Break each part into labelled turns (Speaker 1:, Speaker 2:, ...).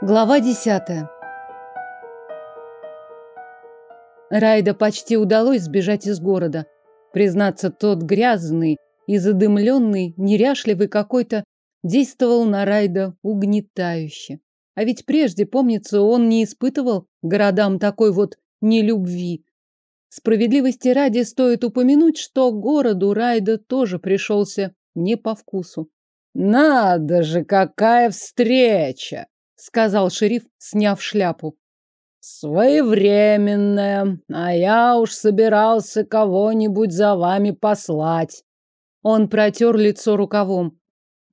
Speaker 1: Глава десятая. Райда почти удалось сбежать из города. Признаться, тот грязный и задымленный, неряшливый какой-то, действовал на Райда угнетающе. А ведь прежде, помнится, он не испытывал городам такой вот нелюбви. Справедливости ради стоит упомянуть, что городу Райда тоже пришелся не по вкусу.
Speaker 2: «Надо же, какая встреча!» Сказал шериф, сняв шляпу. Своевременная, а я уж собирался кого-нибудь за вами послать.
Speaker 1: Он протер лицо рукавом.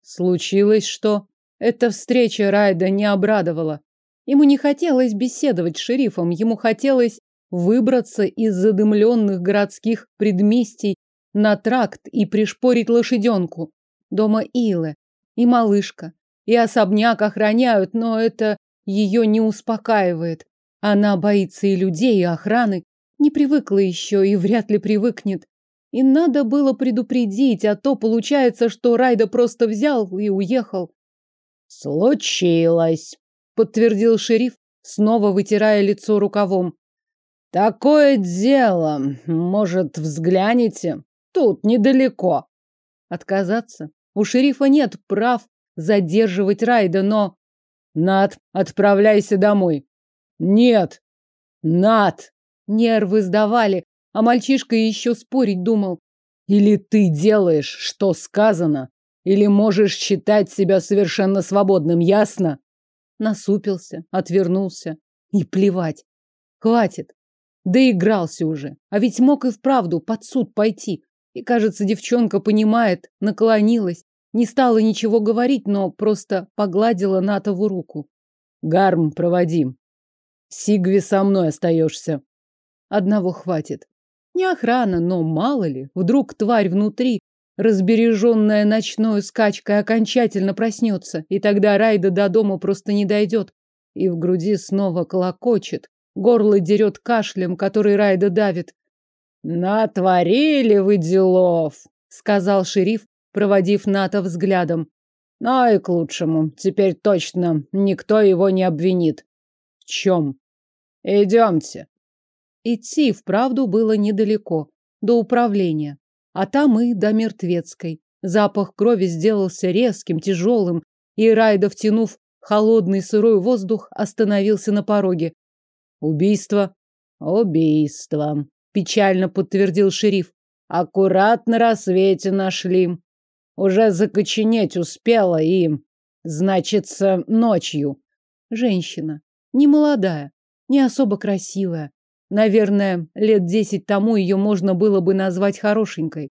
Speaker 1: Случилось что? Эта встреча Райда не обрадовала. Ему не хотелось беседовать с шерифом, ему хотелось выбраться из задымленных городских предместий на тракт и пришпорить лошаденку. Дома Илы и малышка, и особняк охраняют, но это ее не успокаивает. Она боится и людей, и охраны. Не привыкла еще и вряд ли привыкнет. И надо было предупредить, а то получается, что Райда просто взял и уехал.
Speaker 2: Случилось,
Speaker 1: подтвердил шериф, снова вытирая лицо рукавом.
Speaker 2: Такое дело, может, взгляните? Тут недалеко.
Speaker 1: Отказаться? У шерифа нет прав задерживать Райда, но...
Speaker 2: Над, отправляйся домой. Нет. Над.
Speaker 1: Нервы сдавали, а мальчишка еще спорить думал.
Speaker 2: Или ты делаешь, что сказано, или можешь считать себя совершенно свободным, ясно?
Speaker 1: Насупился, отвернулся. И плевать. Хватит. Доигрался уже. А ведь мог и вправду под суд пойти. И, кажется, девчонка понимает, наклонилась, не стала ничего говорить, но просто погладила Натову руку.
Speaker 2: Гарм, проводи. Сигви со мной остаешься.
Speaker 1: Одного хватит. Не охрана, но мало ли, вдруг тварь внутри, разбереженная ночной скачкой, окончательно проснется, и тогда Райда до дома просто не дойдет. И в груди снова колокочет, горло дерет кашлем, который Райда давит.
Speaker 2: «Натворили вы делов», — сказал шериф, проводив Ната взглядом. Но и к лучшему. Теперь точно никто его не обвинит. В чем? Идемте.
Speaker 1: Идти вправду было недалеко, до управления. А там и до мертвецкой. Запах крови сделался резким, тяжелым, и Райда, втянув холодный сырой воздух, остановился на пороге.
Speaker 2: Убийство? Убийство, печально подтвердил шериф. Аккуратно рассвете нашли. Уже закоченеть успела и, значится, ночью.
Speaker 1: Женщина. Не молодая, не особо красивая. Наверное, лет десять тому ее можно было бы назвать хорошенькой.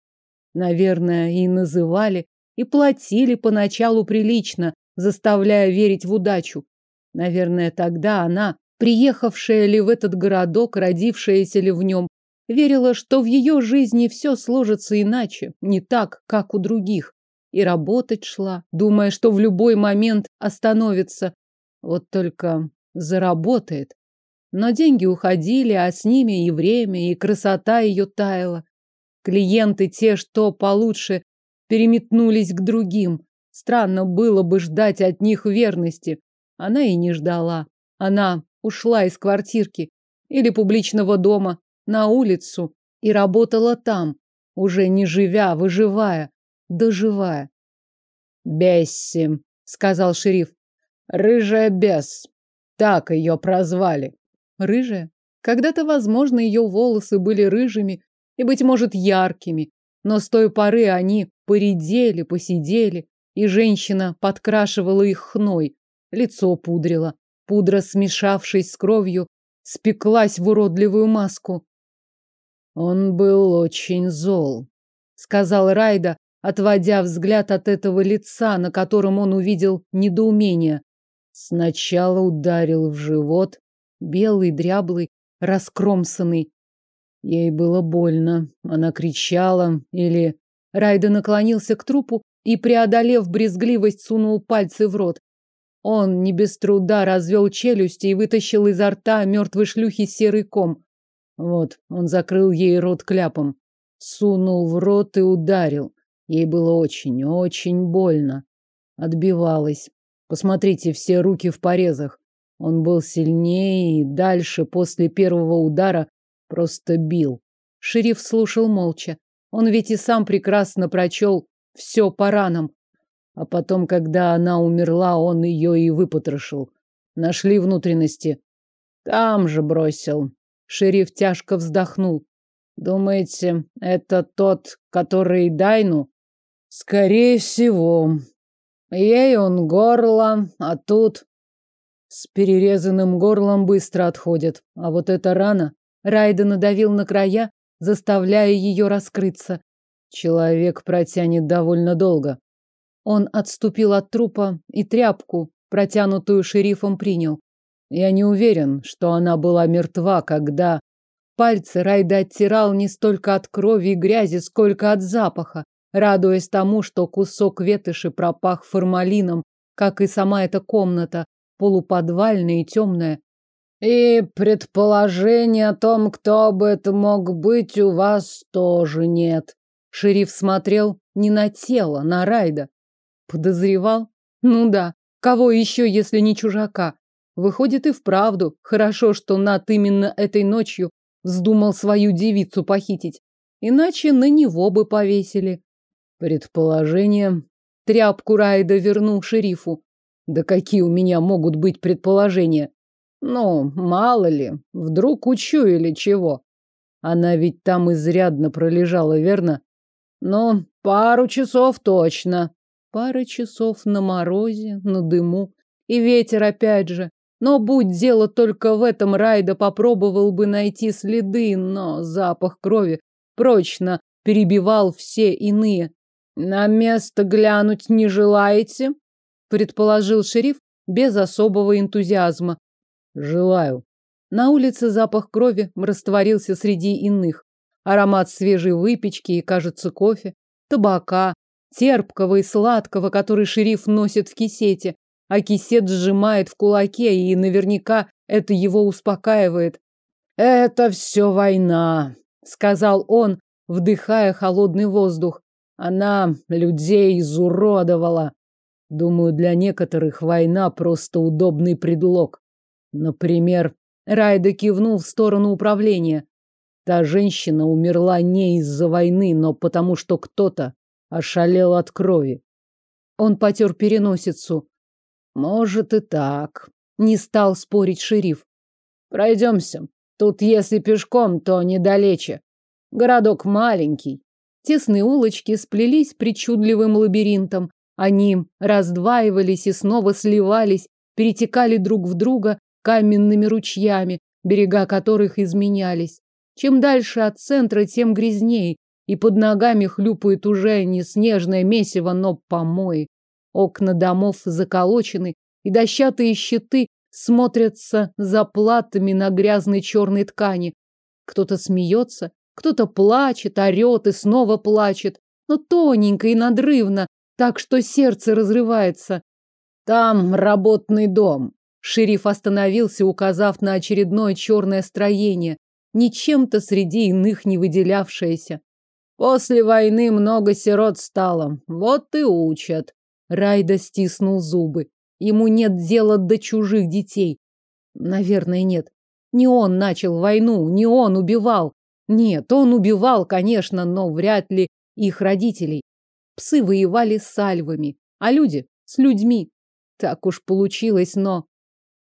Speaker 1: Наверное, и называли, и платили поначалу прилично, заставляя верить в удачу. Наверное, тогда она, приехавшая ли в этот городок, родившаяся ли в нем, Верила, что в ее жизни все сложится иначе, не так, как у других. И работать шла, думая, что в любой момент остановится. Вот только заработает. Но деньги уходили, а с ними и время, и красота ее таяла. Клиенты те, что получше, переметнулись к другим. Странно было бы ждать от них верности. Она и не ждала. Она ушла из квартирки или публичного дома, на улицу и работала там, уже не живя, выживая, доживая.
Speaker 2: «Бесси», — сказал шериф. «Рыжая бес. Так ее прозвали».
Speaker 1: «Рыжая?» Когда-то, возможно, ее волосы были рыжими и, быть может, яркими, но с той поры они поредели, посидели, и женщина подкрашивала их хной, лицо пудрила. Пудра, смешавшись с кровью, спеклась в уродливую маску.
Speaker 2: Он был очень зол, сказал Райда, отводя взгляд от этого лица, на котором он увидел недоумение. Сначала ударил в живот, белый, дряблый, раскромсанный. Ей было больно. Она кричала или Райда наклонился к трупу и, преодолев брезгливость, сунул пальцы в рот. Он не без труда развел челюсти и вытащил изо рта мертвой шлюхи серый ком. Вот, он закрыл ей рот кляпом, сунул в рот и ударил. Ей было очень, очень больно. Отбивалась. Посмотрите, все руки в порезах. Он был сильнее и дальше после первого удара просто бил.
Speaker 1: Шериф слушал молча. Он ведь и сам прекрасно прочел все по ранам.
Speaker 2: А потом, когда она умерла, он ее и выпотрошил. Нашли внутренности. Там же бросил. Шериф тяжко вздохнул. Думаете, это тот, который Дайну? Скорее всего. Ей он горло, а тут... С перерезанным горлом быстро отходит. А вот эта рана...
Speaker 1: Райда надавил на края, заставляя ее раскрыться.
Speaker 2: Человек протянет довольно долго.
Speaker 1: Он отступил от трупа и тряпку, протянутую шерифом, принял.
Speaker 2: Я не уверен, что она была мертва, когда...
Speaker 1: Пальцы Райда оттирал не столько от крови и грязи, сколько от запаха, радуясь тому, что кусок ветоши пропах формалином, как и сама эта комната, полуподвальная и темная.
Speaker 2: И предположения о том, кто бы это мог быть, у вас тоже нет.
Speaker 1: Шериф смотрел не на тело, на Райда. Подозревал? Ну да. Кого еще, если не чужака? Выходит и вправду. Хорошо, что Над именно этой ночью вздумал свою девицу похитить. Иначе на него бы повесили.
Speaker 2: Предположение.
Speaker 1: Тряпку Райда вернул шерифу.
Speaker 2: Да какие у меня могут быть предположения? Ну, мало ли, вдруг учуяли чего. Она ведь там изрядно пролежала, верно? Ну, пару часов точно.
Speaker 1: Пара часов на морозе, на дыму. И ветер опять же. Но будь дело только в этом, Райда попробовал бы найти следы, но запах крови прочно перебивал все иные.
Speaker 2: «На место глянуть не желаете?»
Speaker 1: предположил шериф без особого энтузиазма.
Speaker 2: «Желаю».
Speaker 1: На улице запах крови растворился среди иных. Аромат свежей выпечки и, кажется, кофе, табака, терпкого и сладкого, который шериф носит в кисете, а кисет сжимает в кулаке, и наверняка это его успокаивает.
Speaker 2: «Это все война», — сказал он, вдыхая холодный воздух. «Она людей изуродовала. Думаю, для некоторых война просто удобный предлог. Например,
Speaker 1: Райда кивнул в сторону управления.
Speaker 2: Та женщина умерла не из-за войны, но потому что кто-то ошалел от крови.
Speaker 1: Он потер переносицу.
Speaker 2: Может и так.
Speaker 1: Не стал спорить шериф.
Speaker 2: Пройдемся. Тут, если пешком, то недалече. Городок маленький.
Speaker 1: Тесные улочки сплелись причудливым лабиринтом. Они раздваивались и снова сливались, перетекали друг в друга каменными ручьями, берега которых изменялись. Чем дальше от центра, тем грязней, и под ногами хлюпает уже не снежное месиво, но помои. Окна домов заколочены, и дощатые щиты смотрятся за платами на грязной черной ткани. Кто-то смеется, кто-то плачет, орет и снова плачет, но тоненько и надрывно, так что сердце разрывается.
Speaker 2: Там работный дом.
Speaker 1: Шериф остановился, указав на очередное черное строение, ничем-то среди иных не выделявшееся.
Speaker 2: После войны много сирот стало. Вот и учат.
Speaker 1: Райда стиснул зубы. Ему нет дела до чужих детей. Наверное, нет. Не он начал войну, не он убивал. Нет, он убивал, конечно, но вряд ли их родителей. Псы воевали с сальвами, а люди с людьми. Так уж получилось, но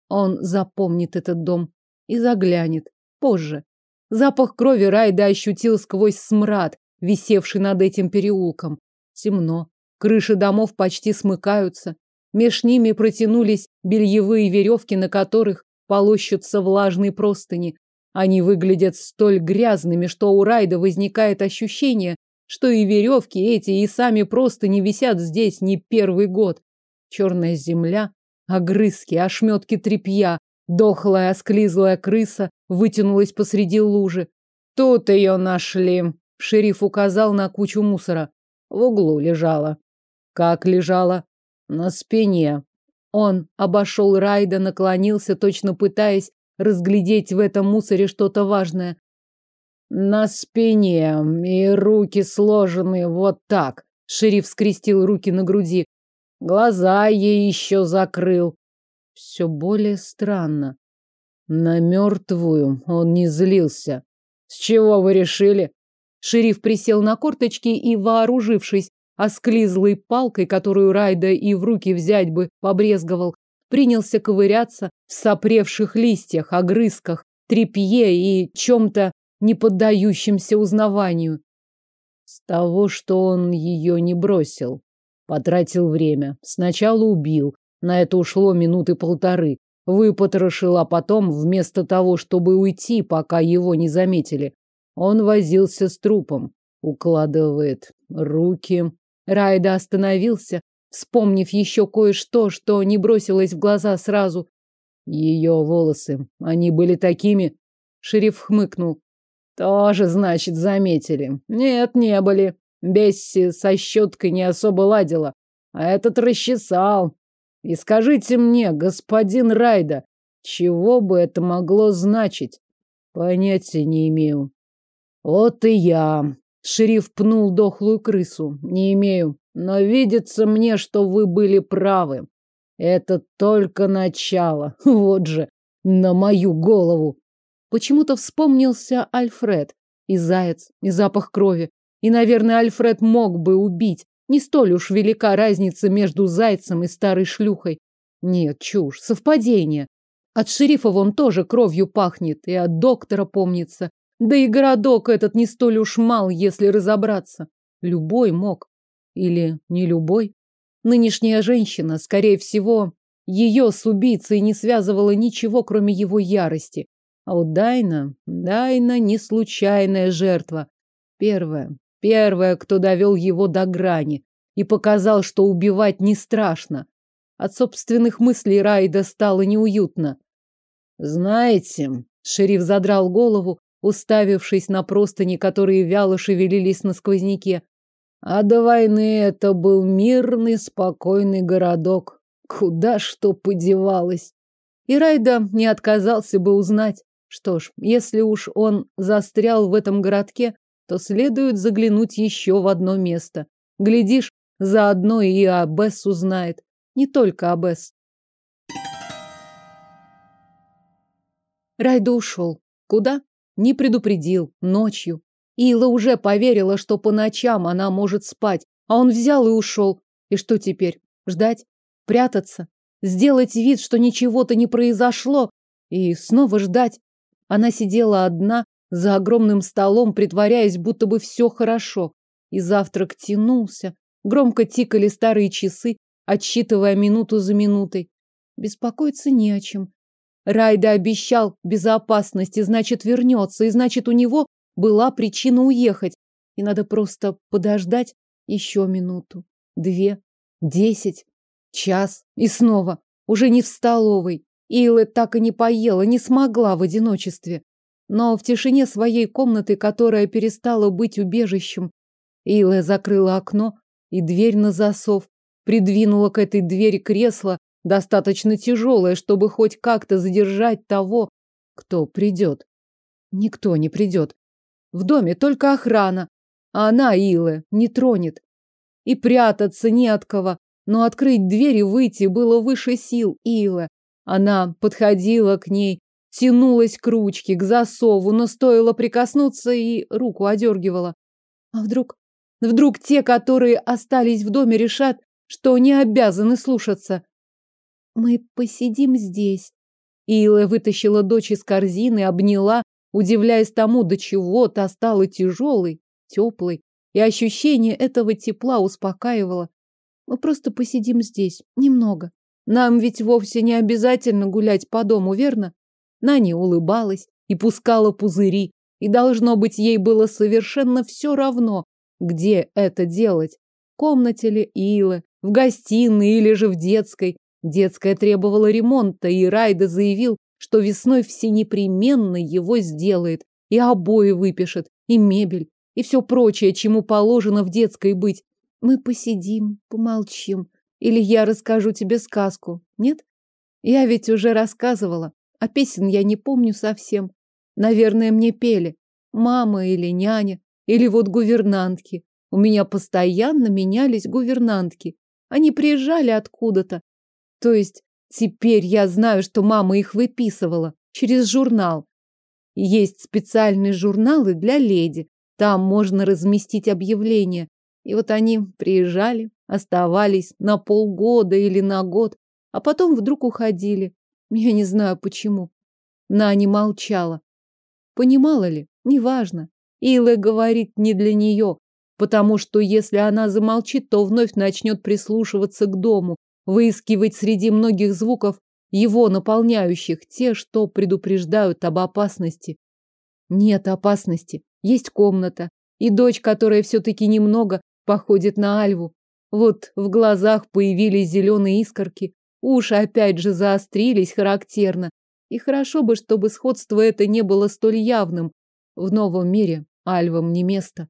Speaker 1: он запомнит этот дом и заглянет позже. Запах крови Райда ощутил сквозь смрад, висевший над этим переулком. Темно. Крыши домов почти смыкаются. Меж ними протянулись бельевые веревки, на которых полощутся влажные простыни. Они выглядят столь грязными, что у Райда возникает ощущение, что и веревки эти, и сами простыни висят здесь не первый год. Черная земля, огрызки, ошметки тряпья, дохлая осклизлая крыса вытянулась посреди лужи.
Speaker 2: Тут ее нашли, Шериф указал на кучу мусора. В углу лежала.
Speaker 1: Как лежала?
Speaker 2: На спине.
Speaker 1: Он обошел Райда, наклонился, точно пытаясь разглядеть в этом мусоре что-то важное.
Speaker 2: На спине и руки сложены вот так. Шериф скрестил руки на груди. Глаза ей еще закрыл. все более странно. На мертвую он не злился. С чего вы решили?
Speaker 1: Шериф присел на корточки и, вооружившись осклизлой палкой, которую Райда и в руки взять бы побрезговал, принялся ковыряться в сопревших листьях, огрызках, трепье и чем-то не поддающимся узнаванию.
Speaker 2: С того, что он ее не бросил. Потратил время. Сначала убил. На это ушло минуты полторы. Выпотрошил, а потом, вместо того, чтобы уйти, пока его не заметили, он возился с трупом. Укладывает руки.
Speaker 1: Райда остановился, вспомнив еще кое-что, что не бросилось в глаза сразу.
Speaker 2: Ее волосы, они были такими.
Speaker 1: Шериф хмыкнул.
Speaker 2: Тоже, значит, заметили. Нет, не были. Бесси со щеткой не особо ладила, а этот расчесал. И скажите мне, господин Райда, чего бы это могло значить? Понятия не имею. Вот и я. Шериф пнул дохлую крысу. Не имею. Но видится мне, что вы были правы. Это только начало. Вот же, на мою голову.
Speaker 1: Почему-то вспомнился Альфред. И заяц, и запах крови. И, наверное, Альфред мог бы убить. Не столь уж велика разница между зайцем и старой шлюхой. Нет, чушь, совпадение. От шерифа вон тоже кровью пахнет, и от доктора помнится. Да и городок этот не столь уж мал, если разобраться. Любой мог. Или не любой. Нынешняя женщина, скорее всего, ее с убийцей не связывало ничего, кроме его ярости. А вот Дайна, Дайна не случайная жертва. Первая, первая, кто довел его до грани и показал, что убивать не страшно. От собственных мыслей Райда стало неуютно. Знаете, шериф задрал голову, уставившись на простыни, которые вяло шевелились на сквозняке. А до войны это был мирный, спокойный городок. Куда что подевалось? И Райда не отказался бы узнать. Что ж, если уж он застрял в этом городке, то следует заглянуть еще в одно место. Глядишь, заодно и Абесс узнает. Не только Абесс. Райда ушел. Куда? Не предупредил. Ночью. Ила уже поверила, что по ночам она может спать, а он взял и ушел. И что теперь? Ждать? Прятаться? Сделать вид, что ничего-то не произошло? И снова ждать? Она сидела одна за огромным столом, притворяясь, будто бы все хорошо. И завтрак тянулся. Громко тикали старые часы, отсчитывая минуту за минутой. Беспокоиться не о чем. Райда обещал безопасности, значит, вернется, и значит, у него была причина уехать. И надо просто подождать еще минуту, две, десять, час и снова. Уже не в столовой, Илэ так и не поела, не смогла в одиночестве. Но в тишине своей комнаты, которая перестала быть убежищем, Илэ закрыла окно и дверь на засов, придвинула к этой двери кресло, достаточно тяжелое, чтобы хоть как-то задержать того, кто придет. Никто не придет. В доме только охрана, а она, Илэ, не тронет. И прятаться не от кого, но открыть дверь и выйти было выше сил Илэ. Она подходила к ней, тянулась к ручке, к засову, но стоило прикоснуться и руку одергивала. А вдруг... Вдруг те, которые остались в доме, решат, что не обязаны слушаться. Мы посидим здесь. Ила вытащила дочь из корзины, обняла, удивляясь тому, до чего та стала тяжелой, теплой, и ощущение этого тепла успокаивало. Мы просто посидим здесь, немного. Нам ведь вовсе не обязательно гулять по дому, верно? Наня улыбалась и пускала пузыри, и, должно быть, ей было совершенно все равно, где это делать. В комнате ли Илы, в гостиной или же в детской. Детская требовала ремонта, и Райда заявил, что весной все непременно его сделает, и обои выпишет, и мебель, и все прочее, чему положено в детской быть. Мы посидим, помолчим, или я расскажу тебе сказку, нет? Я ведь уже рассказывала, а песен я не помню совсем. Наверное, мне пели. Мама или няня, или вот гувернантки. У меня постоянно менялись гувернантки. Они приезжали откуда-то. То есть Теперь я знаю, что мама их выписывала через журнал. Есть специальные журналы для леди. Там можно разместить объявления. И вот они приезжали, оставались на полгода или на год, а потом вдруг уходили. Я не знаю почему. Нани молчала. Понимала ли? Неважно. Илэ говорит не для нее, потому что если она замолчит, то вновь начнет прислушиваться к дому, выискивать среди многих звуков его наполняющих те, что предупреждают об опасности. Нет опасности. Есть комната. И дочь, которая все-таки немного походит на Альву. Вот в глазах появились зеленые искорки. Уши опять же заострились характерно. И хорошо бы, чтобы сходство это не было столь явным. В новом мире Альвам не место.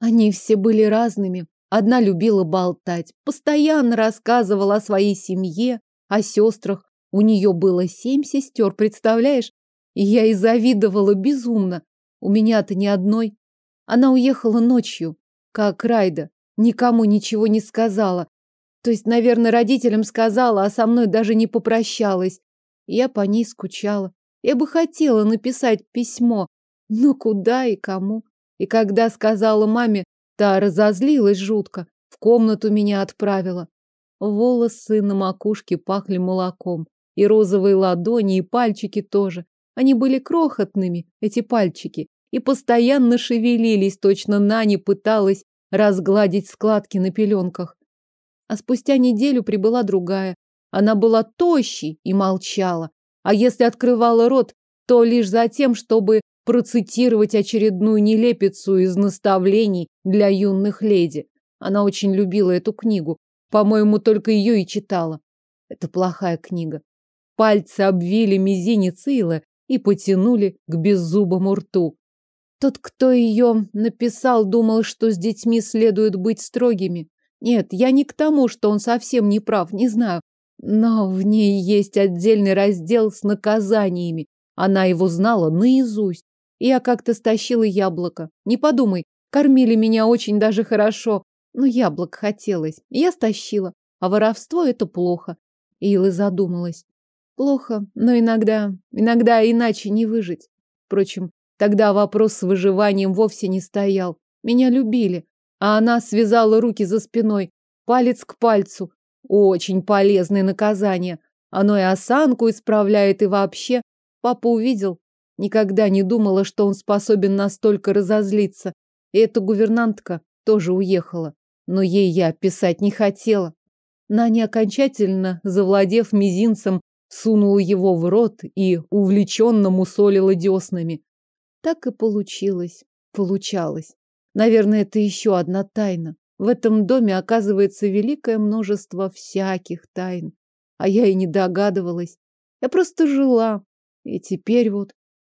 Speaker 1: Они все были разными. Одна любила болтать, постоянно рассказывала о своей семье, о сестрах, у нее было семь сестер, представляешь? И я и завидовала безумно. У меня-то ни одной. Она уехала ночью, как Райда. Никому ничего не сказала. То есть, наверное, родителям сказала, а со мной даже не попрощалась. Я по ней скучала. Я бы хотела написать письмо, но куда и кому? И когда сказала маме, та разозлилась жутко, в комнату меня отправила. Волосы на макушке пахли молоком. И розовые ладони, и пальчики тоже. Они были крохотными, эти пальчики, и постоянно шевелились, точно Нани пыталась разгладить складки на пеленках. А спустя неделю прибыла другая. Она была тощей и молчала. А если открывала рот, то лишь за тем, чтобы процитировать очередную нелепицу из наставлений для юных леди. Она очень любила эту книгу. По-моему, только ее и читала. Это плохая книга. Пальцы обвили мизинец Илы и потянули к беззубому рту. Тот, кто ее написал, думал, что с детьми следует быть строгими. Нет, я не к тому, что он совсем не прав, не знаю. Но в ней есть отдельный раздел с наказаниями. Она его знала наизусть. Я как-то стащила яблоко. Не подумай, кормили меня очень даже хорошо. Но яблок хотелось. Я стащила. А воровство – это плохо. Ила задумалась. Плохо, но иногда, иногда иначе не выжить. Впрочем, тогда вопрос с выживанием вовсе не стоял. Меня любили, а она связала руки за спиной, палец к пальцу. Очень полезное наказание. Оно и осанку исправляет, и вообще. Папа увидел. Никогда не думала, что он способен настолько разозлиться. И эта гувернантка тоже уехала. Но ей я писать не хотела. Наня, окончательно завладев мизинцем, сунула его в рот и увлеченно мусолила деснами. Так и получилось. Получалось. Наверное, это еще одна тайна. В этом доме оказывается великое множество всяких тайн. А я и не догадывалась. Я просто жила. И теперь вот...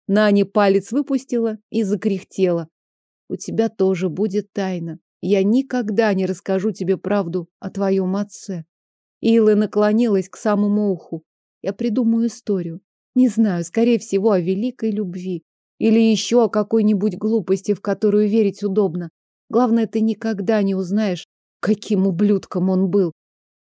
Speaker 1: Наня палец выпустила и закряхтела. У тебя тоже будет тайна. Я никогда не расскажу тебе правду о твоем отце. Илла наклонилась к самому уху. Я придумаю историю. Не знаю, скорее всего, о великой любви. Или еще о какой-нибудь глупости, в которую верить удобно. Главное, ты никогда не узнаешь, каким ублюдком он был.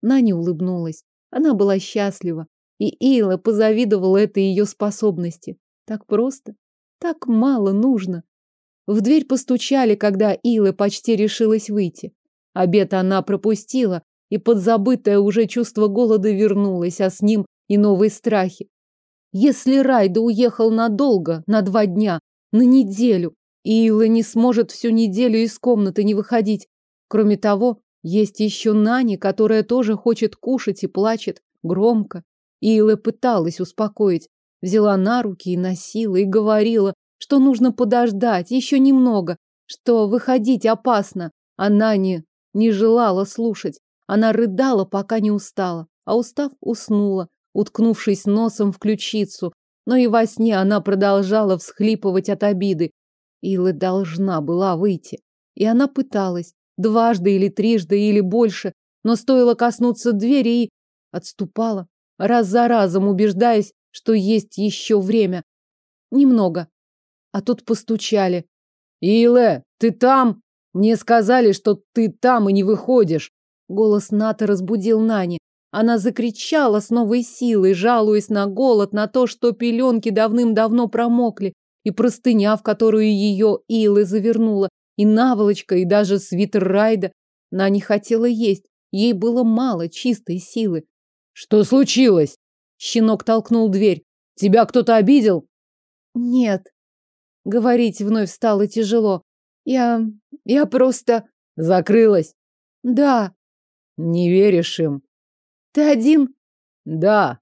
Speaker 1: Наня улыбнулась. Она была счастлива. И Ила позавидовала этой ее способности. Так просто. Так мало нужно. В дверь постучали, когда Ила почти решилась выйти. Обед она пропустила, и подзабытое уже чувство голода вернулось, а с ним и новые страхи. Если Райда уехал надолго, на два дня, на неделю, и Илла не сможет всю неделю из комнаты не выходить. Кроме того, есть еще Нани, которая тоже хочет кушать и плачет громко. Илла пыталась успокоить, взяла на руки и носила, и говорила, что нужно подождать еще немного, что выходить опасно. А Нани не желала слушать. Она рыдала, пока не устала, а устав, уснула, уткнувшись носом в ключицу, но и во сне она продолжала всхлипывать от обиды. Илла должна была выйти. И она пыталась. Дважды или трижды, или больше. Но стоило коснуться двери и... Отступала, раз за разом убеждаясь, что есть еще время. Немного. А тут постучали. «Илэ, ты там? Мне сказали, что ты там и не выходишь!» Голос Ната разбудил Нани. Она закричала с новой силой, жалуясь на голод, на то, что пеленки давным-давно промокли, и простыня, в которую ее Илы завернула, и наволочка, и даже свитер Райда. Она не хотела есть. Ей было мало чистой силы.
Speaker 2: Что случилось?
Speaker 1: Щенок толкнул дверь.
Speaker 2: Тебя кто-то обидел?
Speaker 1: Нет. Говорить вновь стало тяжело. Я... я просто...
Speaker 2: Закрылась?
Speaker 1: Да.
Speaker 2: Не веришь им?
Speaker 1: Ты один?
Speaker 2: Да.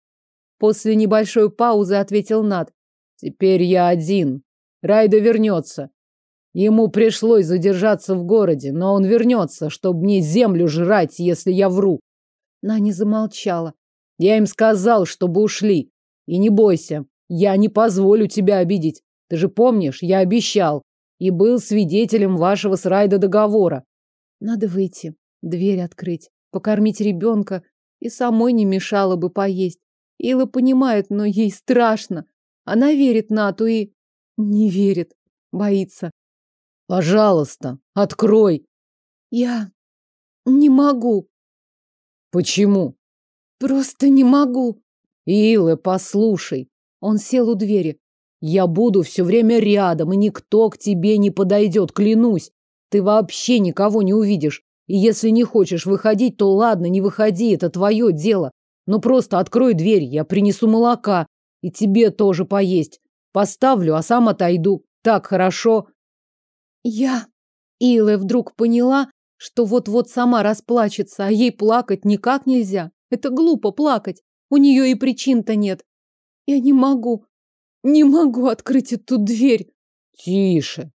Speaker 1: После небольшой паузы ответил Над.
Speaker 2: Теперь я один. Райда вернется. Ему пришлось задержаться в городе, но он вернется, чтобы мне землю жрать, если я вру.
Speaker 1: Нани замолчала.
Speaker 2: Я им сказал, чтобы ушли. И не бойся, я не позволю тебя обидеть. Ты же помнишь, я обещал и был свидетелем вашего с Райда договора.
Speaker 1: Надо выйти, дверь открыть, покормить ребенка и самой не мешало бы поесть. Ила понимает, но ей страшно. Она верит Нату и... Не верит. Боится.
Speaker 2: Пожалуйста, открой.
Speaker 1: Я не могу.
Speaker 2: Почему?
Speaker 1: Просто не могу.
Speaker 2: Ила, послушай. Он сел у двери. Я буду все время рядом, и никто к тебе не подойдет, клянусь. Ты вообще никого не увидишь. И если не хочешь выходить, то ладно, не выходи, это твое дело. Но просто открой дверь, я принесу молока. И тебе тоже поесть. Поставлю, а сам отойду. Так хорошо.
Speaker 1: Я... Илэ вдруг поняла, что вот-вот сама расплачется, а ей плакать никак нельзя. Это глупо плакать. У нее и причин-то нет. Я не могу. Не могу открыть эту дверь.
Speaker 2: Тише.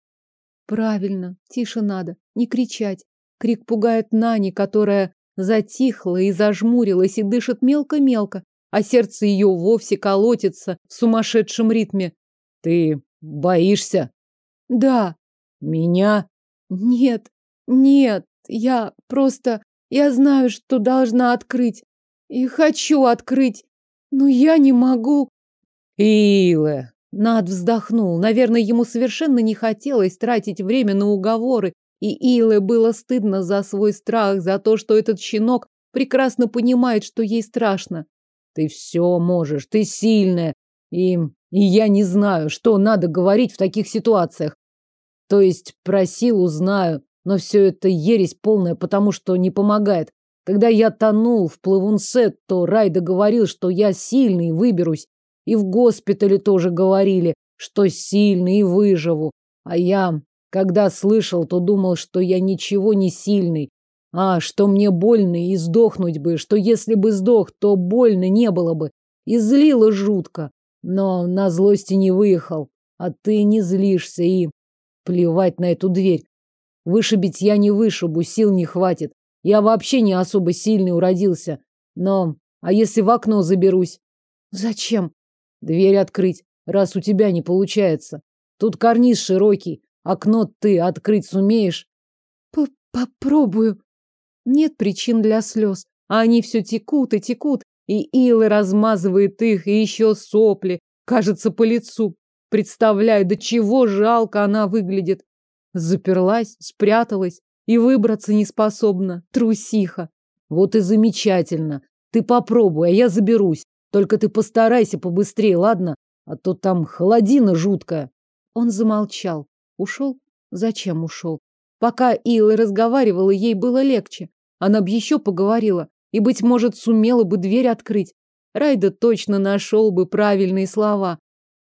Speaker 1: Правильно, тише надо. Не кричать. Крик пугает Нани, которая затихла и зажмурилась и дышит мелко-мелко, а сердце ее вовсе колотится в сумасшедшем ритме.
Speaker 2: Ты боишься?
Speaker 1: Да.
Speaker 2: Меня?
Speaker 1: Нет, нет, я просто... Я знаю, что должна открыть. И хочу открыть. Но я не могу.
Speaker 2: Илэ.
Speaker 1: Над вздохнул. Наверное, ему совершенно не хотелось тратить время на уговоры и Иле было стыдно за свой страх, за то, что этот щенок прекрасно понимает, что ей страшно.
Speaker 2: Ты все можешь, ты сильная. И, и я не знаю, что надо говорить в таких ситуациях. То есть про силу знаю, но все это ересь полная, потому что не помогает. Когда я тонул в плавунсет, то Райда говорил, что я сильный и выберусь. И в госпитале тоже говорили, что сильный и выживу. А я когда слышал, то думал, что я ничего не сильный, а что мне больно и сдохнуть бы, что если бы сдох, то больно не было бы. И злило жутко, но на злости не выехал. А ты не злишься и... Плевать на эту дверь. Вышибить я не вышибу, сил не хватит. Я вообще не особо сильный уродился. Но... А если в окно заберусь?
Speaker 1: Зачем?
Speaker 2: Дверь открыть, раз у тебя не получается. Тут карниз широкий, Окно ты открыть сумеешь?
Speaker 1: Попробую. Нет причин для слез. А они все текут и текут, и Илы размазывает их, и еще сопли, кажется, по лицу. Представляю, до чего жалко она выглядит. Заперлась, спряталась и выбраться не способна. Трусиха.
Speaker 2: Вот и замечательно. Ты попробуй, а я заберусь. Только ты постарайся побыстрее, ладно? А то там холодина жуткая.
Speaker 1: Он замолчал. Ушел? Зачем ушел? Пока Илла разговаривала, ей было легче. Она бы еще поговорила и, быть может, сумела бы дверь открыть. Райда точно нашел бы правильные слова.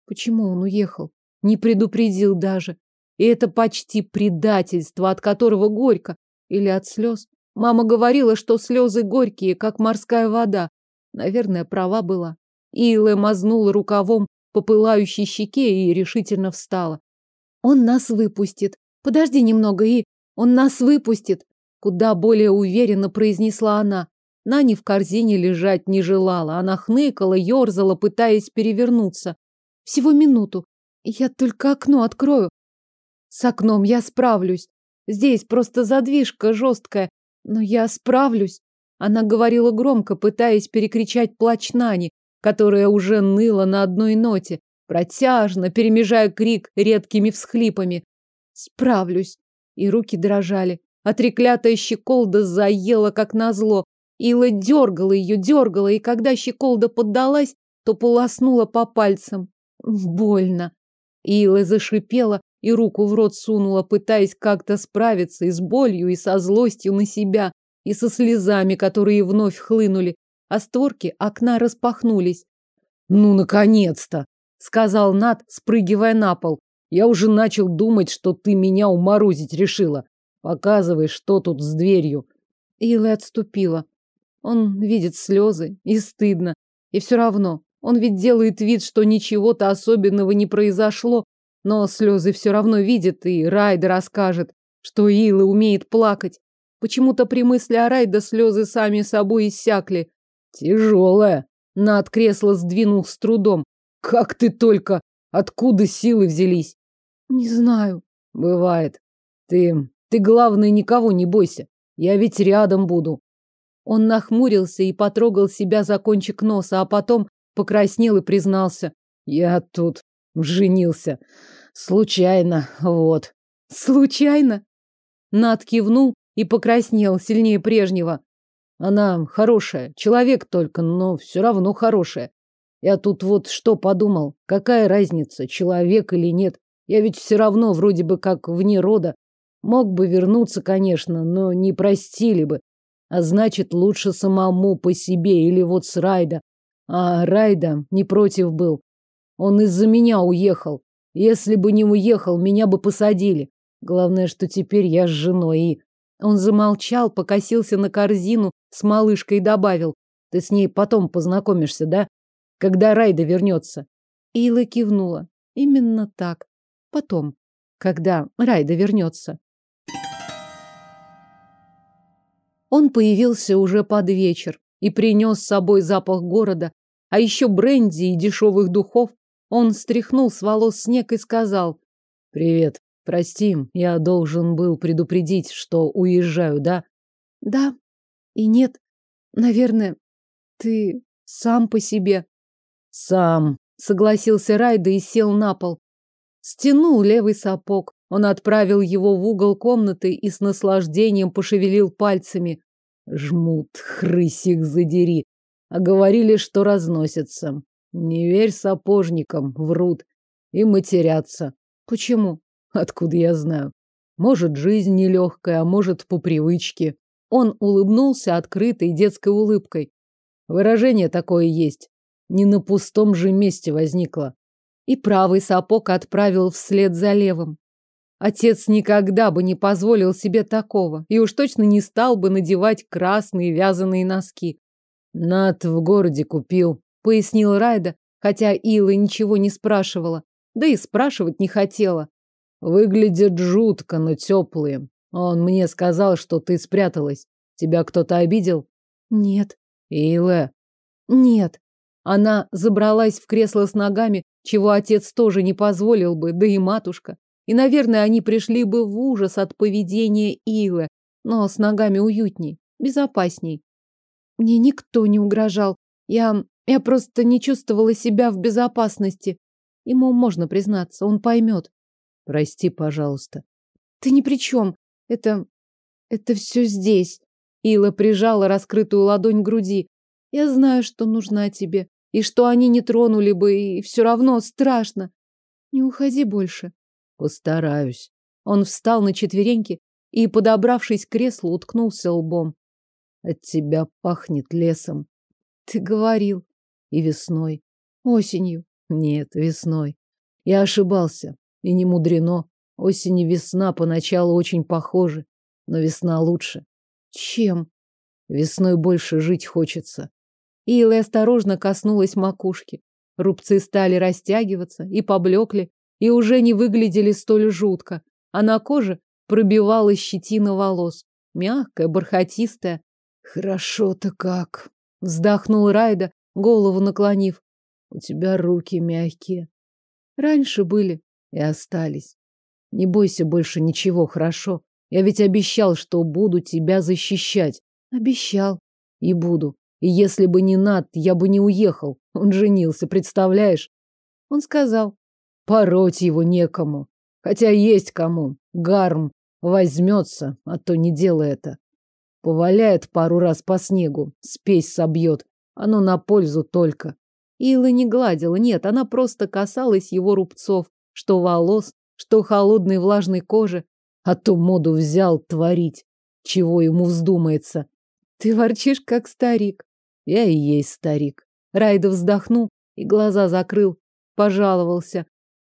Speaker 1: Почему он уехал? Не предупредил даже. И это почти предательство, от которого горько. Или от слез. Мама говорила, что слезы горькие, как морская вода. Наверное, права была. Илла мазнула рукавом по пылающей щеке и решительно встала. Он нас выпустит. Подожди немного, и он нас выпустит. Куда более уверенно произнесла она. Нани в корзине лежать не желала. Она хныкала, ерзала, пытаясь перевернуться. Всего минуту. Я только окно открою. С окном я справлюсь. Здесь просто задвижка жесткая, но я справлюсь. Она говорила громко, пытаясь перекричать плач Нани, которая уже ныла на одной ноте протяжно, перемежая крик редкими всхлипами. Справлюсь. И руки дрожали. А треклятая щеколда заела, как назло. Ила дергала ее, дергала, и когда щеколда поддалась, то полоснула по пальцам. Больно. Ила зашипела и руку в рот сунула, пытаясь как-то справиться и с болью, и со злостью на себя, и со слезами, которые вновь хлынули, а створки окна распахнулись.
Speaker 2: «Ну, наконец-то!» — сказал Нат, спрыгивая на пол. «Я уже начал думать, что ты меня уморозить решила. Показывай, что тут с дверью».
Speaker 1: Ила отступила. Он видит слезы, и стыдно. И все равно, он ведь делает вид, что ничего-то особенного не произошло, но слезы все равно видит, и Райда расскажет, что Ила умеет плакать. Почему-то при мысли о Райда слезы сами собой иссякли.
Speaker 2: Тяжелая.
Speaker 1: Над кресло сдвинул с трудом.
Speaker 2: Как ты только... Откуда силы взялись?
Speaker 1: Не знаю.
Speaker 2: Бывает. Ты... Ты, главное, никого не бойся. Я ведь рядом буду.
Speaker 1: Он нахмурился и потрогал себя за кончик носа, а потом покраснел и признался.
Speaker 2: Я тут женился. Случайно, вот.
Speaker 1: Случайно? Над кивнул и покраснел сильнее прежнего.
Speaker 2: Она хорошая, человек только, но все равно хорошая. Я тут вот что подумал, какая разница, человек или нет. Я ведь все равно вроде бы как вне рода. Мог бы вернуться, конечно, но не простили бы. А значит, лучше самому по себе или вот с Райда. А Райда не против был. Он из-за меня уехал. Если бы не уехал, меня бы посадили. Главное, что теперь я с женой и... Он замолчал, покосился на корзину с малышкой и добавил. Ты с ней потом познакомишься, да? Когда Райда вернется.
Speaker 1: Ила кивнула. Именно так. Потом. Когда Райда вернется. Он появился уже под вечер и принес с собой запах города, а еще бренди и дешевых духов. Он стряхнул с волос снег и сказал
Speaker 2: «Привет, прости, я должен был предупредить, что уезжаю, да?»
Speaker 1: «Да и нет. Наверное, ты сам по себе».
Speaker 2: «Сам», —
Speaker 1: согласился Райда и сел на пол. Стянул левый сапог. Он отправил его в угол комнаты и с наслаждением пошевелил пальцами.
Speaker 2: Жмут, хрысь их задери. А говорили, что разносятся. Не верь сапожникам, врут. И матерятся.
Speaker 1: Почему?
Speaker 2: Откуда я знаю? Может, жизнь нелегкая, а может, по привычке.
Speaker 1: Он улыбнулся открытой детской улыбкой.
Speaker 2: Выражение такое есть. Не на пустом же месте возникло.
Speaker 1: И правый сапог отправил вслед за левым. Отец никогда бы не позволил себе такого, и уж точно не стал бы надевать красные вязаные носки.
Speaker 2: Над в городе купил,
Speaker 1: пояснил Райда, хотя Ила ничего не спрашивала, да и спрашивать не хотела.
Speaker 2: Выглядят жутко, но теплые. Он мне сказал, что ты спряталась. Тебя кто-то обидел?
Speaker 1: Нет.
Speaker 2: Ила?
Speaker 1: Нет. Она забралась в кресло с ногами, чего отец тоже не позволил бы, да и матушка. И, наверное, они пришли бы в ужас от поведения Илы, но с ногами уютней, безопасней. Мне никто не угрожал. Я... я просто не чувствовала себя в безопасности. Ему можно признаться, он поймет.
Speaker 2: Прости, пожалуйста.
Speaker 1: Ты ни при чем. Это... это все здесь. Ила прижала раскрытую ладонь к груди. Я знаю, что нужна тебе, и что они не тронули бы, и все равно страшно. Не уходи больше.
Speaker 2: Постараюсь.
Speaker 1: Он встал на четвереньки и, подобравшись к креслу, уткнулся лбом.
Speaker 2: От тебя пахнет лесом.
Speaker 1: Ты говорил.
Speaker 2: И весной.
Speaker 1: Осенью.
Speaker 2: Нет, весной. Я ошибался. И не мудрено. Осень и весна поначалу очень похожи. Но весна лучше.
Speaker 1: Чем?
Speaker 2: Весной больше жить хочется.
Speaker 1: Ила осторожно коснулась макушки. Рубцы стали растягиваться и поблекли, и уже не выглядели столь жутко, а на коже пробивалась щетина волос, мягкая, бархатистая.
Speaker 2: Хорошо-то как,
Speaker 1: вздохнул Райда, голову наклонив.
Speaker 2: У тебя руки мягкие.
Speaker 1: Раньше были
Speaker 2: и остались. Не бойся больше ничего, хорошо? Я ведь обещал, что буду тебя защищать.
Speaker 1: Обещал.
Speaker 2: И буду. И если бы не Над, я бы не уехал. Он женился, представляешь?
Speaker 1: Он сказал.
Speaker 2: Пороть его некому. Хотя есть кому. Гарм возьмется, а то не делай это. Поваляет пару раз по снегу, спесь собьет. Оно на пользу только.
Speaker 1: Ила не гладила, нет, она просто касалась его рубцов, что волос, что холодной влажной кожи.
Speaker 2: А то моду взял творить, чего ему вздумается.
Speaker 1: Ты ворчишь, как старик.
Speaker 2: Я и есть старик.
Speaker 1: Райда вздохнул и глаза закрыл, пожаловался.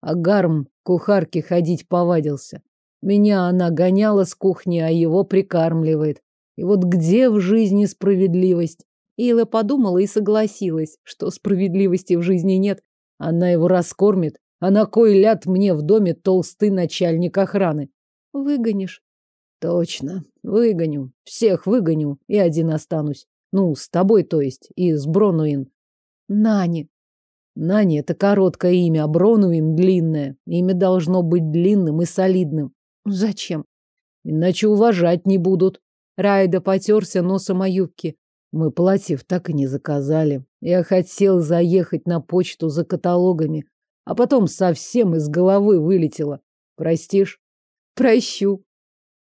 Speaker 2: А Гарм кухарке ходить повадился. Меня она гоняла с кухни, а его прикармливает. И вот где в жизни справедливость?
Speaker 1: Ила подумала и согласилась, что справедливости в жизни нет.
Speaker 2: Она его раскормит, а на кой ляд мне в доме толстый начальник охраны?
Speaker 1: Выгонишь.
Speaker 2: Точно, выгоню. Всех выгоню и один останусь. Ну, с тобой, то есть, и с Бронуин.
Speaker 1: Нани.
Speaker 2: Нани — это короткое имя, а Бронуин — длинное. Имя должно быть длинным и солидным.
Speaker 1: Зачем?
Speaker 2: Иначе уважать не будут.
Speaker 1: Райда потерся носом о юбке.
Speaker 2: Мы платьев так и не заказали. Я хотел заехать на почту за каталогами, а потом совсем из головы вылетело. Простишь?
Speaker 1: Прощу.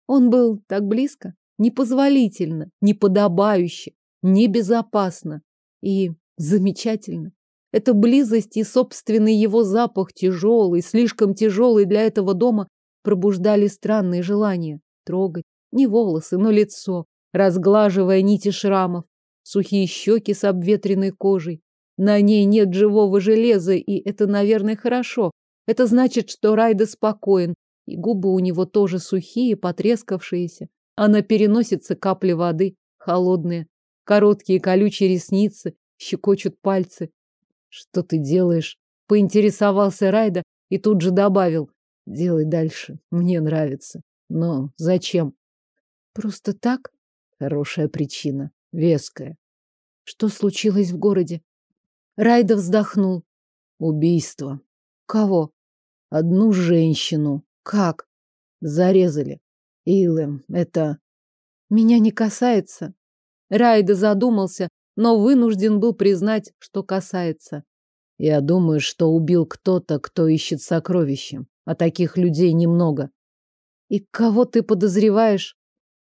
Speaker 1: Он был так близко, непозволительно, неподобающе, небезопасно и замечательно. Эта близость и собственный его запах, тяжелый, слишком тяжелый для этого дома, пробуждали странные желания. Трогать не волосы, но лицо, разглаживая нити шрамов, сухие щеки с обветренной кожей. На ней нет живого железа, и это, наверное, хорошо. Это значит, что Райда спокоен, и губы у него тоже сухие, потрескавшиеся, а на переносице капли воды, холодные, короткие колючие ресницы, щекочут пальцы.
Speaker 2: Что ты делаешь? Поинтересовался Райда и тут же добавил. Делай дальше, мне нравится. Но зачем?
Speaker 1: Просто так?
Speaker 2: Хорошая причина, веская.
Speaker 1: Что случилось в городе? Райда вздохнул.
Speaker 2: Убийство.
Speaker 1: Кого?
Speaker 2: Одну женщину.
Speaker 1: Как?
Speaker 2: Зарезали. Илэм, это...
Speaker 1: Меня не касается. Райда задумался, но вынужден был признать, что касается.
Speaker 2: Я думаю, что убил кто-то, кто ищет сокровища. А таких людей немного.
Speaker 1: И кого ты подозреваешь?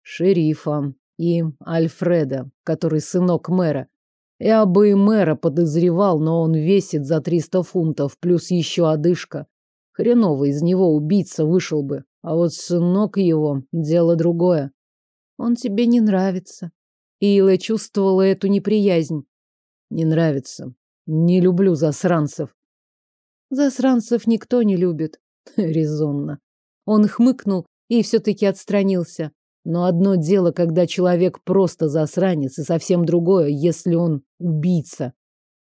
Speaker 2: Шерифа и Альфреда, который сынок мэра. Я бы и мэра подозревал, но он весит за триста фунтов, плюс еще одышка. Хреново из него убийца вышел бы. А вот сынок его — дело другое.
Speaker 1: Он тебе не нравится. Ила чувствовала эту неприязнь.
Speaker 2: Не нравится. Не люблю засранцев.
Speaker 1: Засранцев никто не любит.
Speaker 2: Резонно.
Speaker 1: Он хмыкнул и все-таки отстранился.
Speaker 2: Но одно дело, когда человек просто засранец, и совсем другое, если он убийца.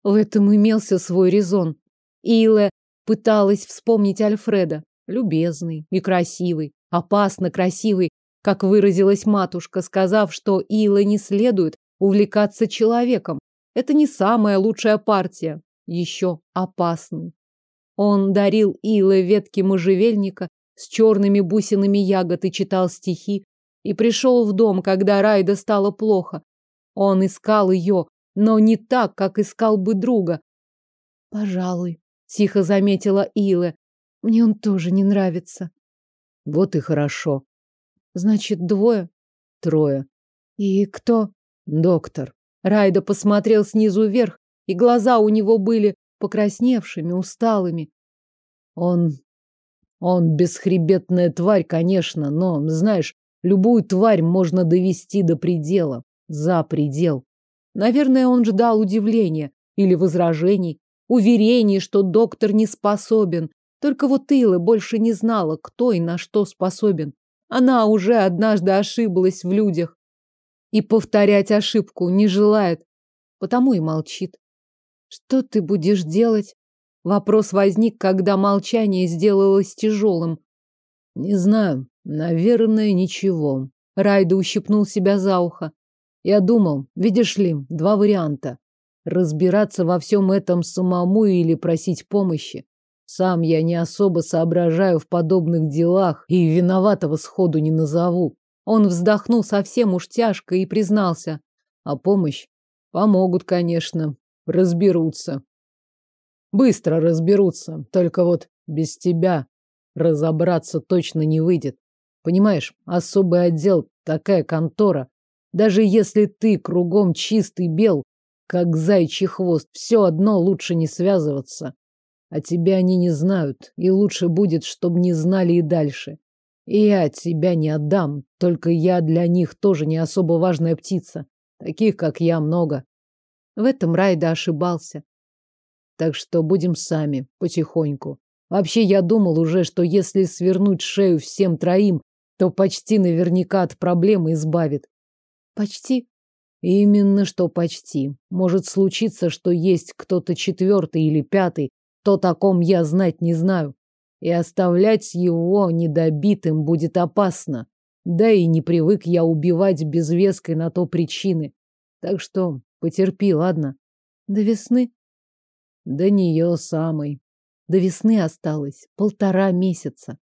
Speaker 1: В этом имелся свой резон. Илэ пыталась вспомнить Альфреда. Любезный и красивый, опасно красивый, как выразилась матушка, сказав, что Илэ не следует увлекаться человеком. Это не самая лучшая партия. Еще опасный. Он дарил Илэ ветки можжевельника с черными бусинами ягод и читал стихи, и пришел в дом, когда Райда стало плохо. Он искал ее, но не так, как искал бы друга. Пожалуй, тихо заметила Илэ. Мне он тоже не нравится.
Speaker 2: Вот и хорошо.
Speaker 1: Значит, двое?
Speaker 2: Трое.
Speaker 1: И кто?
Speaker 2: Доктор.
Speaker 1: Райда посмотрел снизу вверх, и глаза у него были покрасневшими, усталыми.
Speaker 2: Он... Он бесхребетная тварь, конечно, но, знаешь, Любую тварь можно довести до предела, за предел.
Speaker 1: Наверное, он ждал удивления или возражений, уверений, что доктор не способен. Только вот Илла больше не знала, кто и на что способен. Она уже однажды ошиблась в людях и повторять ошибку не желает, потому и молчит. Что ты будешь делать? Вопрос возник, когда молчание сделалось тяжелым.
Speaker 2: Не знаю, Наверное, ничего. Райда ущипнул себя за ухо. Я думал, видишь ли, два варианта. Разбираться во всем этом самому или просить помощи. Сам я не особо соображаю в подобных делах и виноватого сходу не назову.
Speaker 1: Он вздохнул совсем уж тяжко и признался.
Speaker 2: А помощь? Помогут, конечно. Разберутся. Быстро разберутся. Только вот без тебя разобраться точно не выйдет. Понимаешь, особый отдел, такая контора. Даже если ты кругом чистый бел, как зайчий хвост, все одно лучше не связываться. А тебя они не знают, и лучше будет, чтобы не знали и дальше. И я тебя не отдам, только я для них тоже не особо важная птица. Таких, как я, много.
Speaker 1: В этом Райда ошибался.
Speaker 2: Так что будем сами, потихоньку. Вообще, я думал уже, что если свернуть шею всем троим, то почти наверняка от проблемы избавит.
Speaker 1: Почти?
Speaker 2: Именно что почти. Может случиться, что есть кто-то четвертый или пятый, то таком я знать не знаю. И оставлять его недобитым будет опасно. Да и не привык я убивать без веской на то причины. Так что потерпи, ладно?
Speaker 1: До весны?
Speaker 2: До нее самой.
Speaker 1: До весны осталось полтора месяца.